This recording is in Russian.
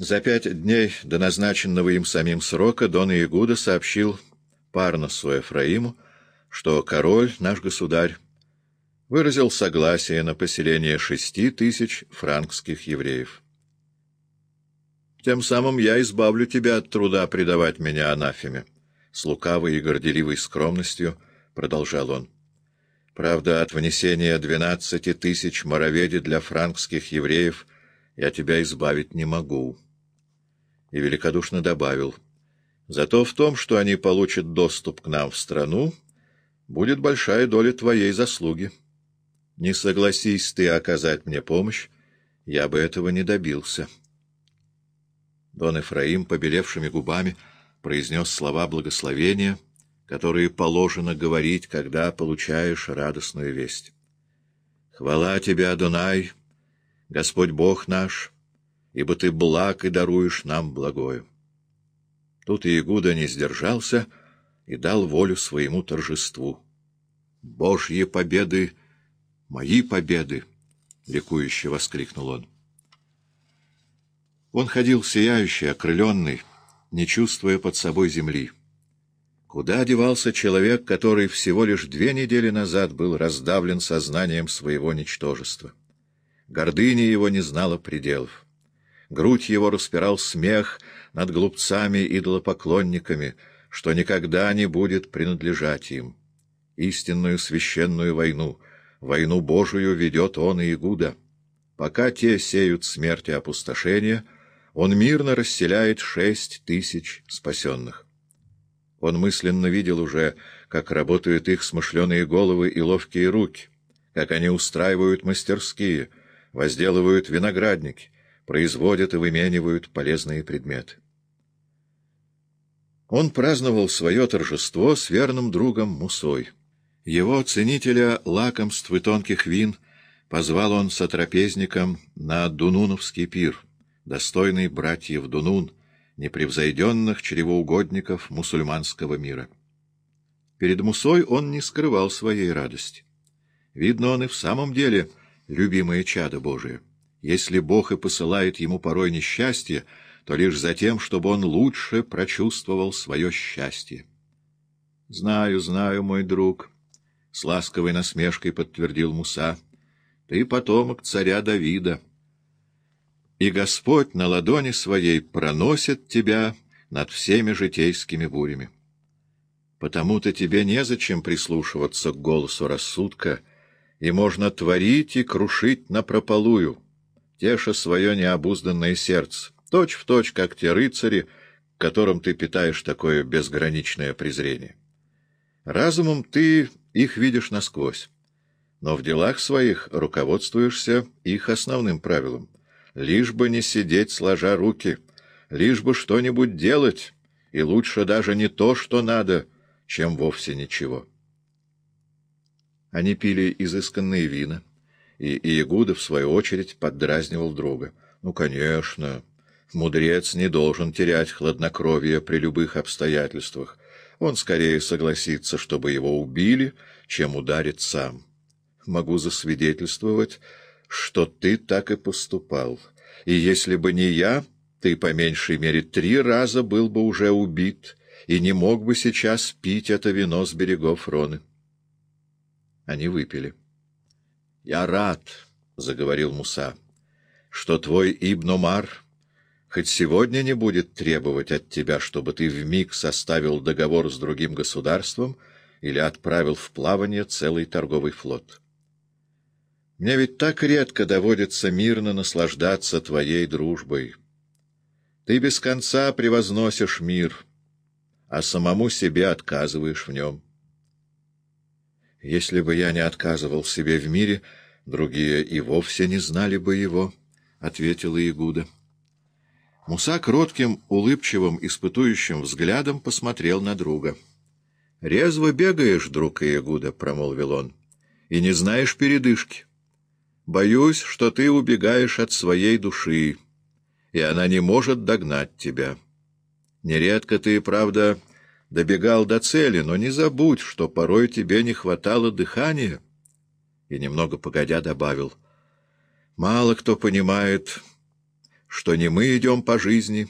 За пять дней до назначенного им самим срока Дон Иегуда сообщил Парносу Эфраиму, что король, наш государь, выразил согласие на поселение шести тысяч франкских евреев. «Тем самым я избавлю тебя от труда предавать меня анафеме», — с лукавой и горделивой скромностью продолжал он. «Правда, от внесения двенадцати тысяч мороведи для франкских евреев я тебя избавить не могу». И великодушно добавил, «Зато в том, что они получат доступ к нам в страну, будет большая доля твоей заслуги. Не согласись ты оказать мне помощь, я бы этого не добился». Дон Эфраим, побелевшими губами, произнес слова благословения, которые положено говорить, когда получаешь радостную весть. «Хвала тебе, Адонай, Господь Бог наш, ибо ты благ и даруешь нам благою». Тут Иегуда не сдержался и дал волю своему торжеству. «Божьи победы — мои победы!» — ликующе воскликнул он. Он ходил сияющий, окрыленный, не чувствуя под собой земли. Куда девался человек, который всего лишь две недели назад был раздавлен сознанием своего ничтожества? Гордыня его не знала пределов. Грудь его распирал смех над глупцами-идолопоклонниками, что никогда не будет принадлежать им. Истинную священную войну, войну Божию ведет он и Игуда. Пока те сеют смерть и опустошение — он мирно расселяет шесть тысяч спасенных. Он мысленно видел уже, как работают их смышленые головы и ловкие руки, как они устраивают мастерские, возделывают виноградники, производят и выменивают полезные предметы. Он праздновал свое торжество с верным другом Мусой. Его ценителя лакомств и тонких вин позвал он сотрапезником на Дунуновский пир — достойный братьев Дунун, непревзойденных чревоугодников мусульманского мира. Перед Мусой он не скрывал своей радости. Видно, он и в самом деле любимое чадо Божие. Если Бог и посылает ему порой несчастье, то лишь за тем, чтобы он лучше прочувствовал свое счастье. — Знаю, знаю, мой друг, — с ласковой насмешкой подтвердил Муса, — ты потомок царя Давида и Господь на ладони своей проносит тебя над всеми житейскими бурями. Потому-то тебе незачем прислушиваться к голосу рассудка, и можно творить и крушить напропалую, теша свое необузданное сердце, точь в точь, как те рыцари, к которым ты питаешь такое безграничное презрение. Разумом ты их видишь насквозь, но в делах своих руководствуешься их основным правилом — лишь бы не сидеть сложа руки, лишь бы что-нибудь делать, и лучше даже не то, что надо, чем вовсе ничего. Они пили изысканные вина, и Иегуда, в свою очередь, поддразнивал друга. Ну, конечно, мудрец не должен терять хладнокровие при любых обстоятельствах. Он скорее согласится, чтобы его убили, чем ударит сам. Могу засвидетельствовать, что ты так и поступал. И если бы не я, ты по меньшей мере три раза был бы уже убит и не мог бы сейчас пить это вино с берегов Роны. Они выпили. — Я рад, — заговорил Муса, — что твой Ибн Омар хоть сегодня не будет требовать от тебя, чтобы ты вмиг составил договор с другим государством или отправил в плавание целый торговый флот. Мне ведь так редко доводится мирно наслаждаться твоей дружбой. Ты без конца превозносишь мир, а самому себе отказываешь в нем. Если бы я не отказывал себе в мире, другие и вовсе не знали бы его, — ответила Игуда. Муса кротким, улыбчивым, испытующим взглядом посмотрел на друга. — Резво бегаешь, друг Иегуда, — промолвил он, — и не знаешь передышки. Боюсь, что ты убегаешь от своей души, и она не может догнать тебя. Нередко ты, правда, добегал до цели, но не забудь, что порой тебе не хватало дыхания. И немного погодя добавил. Мало кто понимает, что не мы идем по жизни,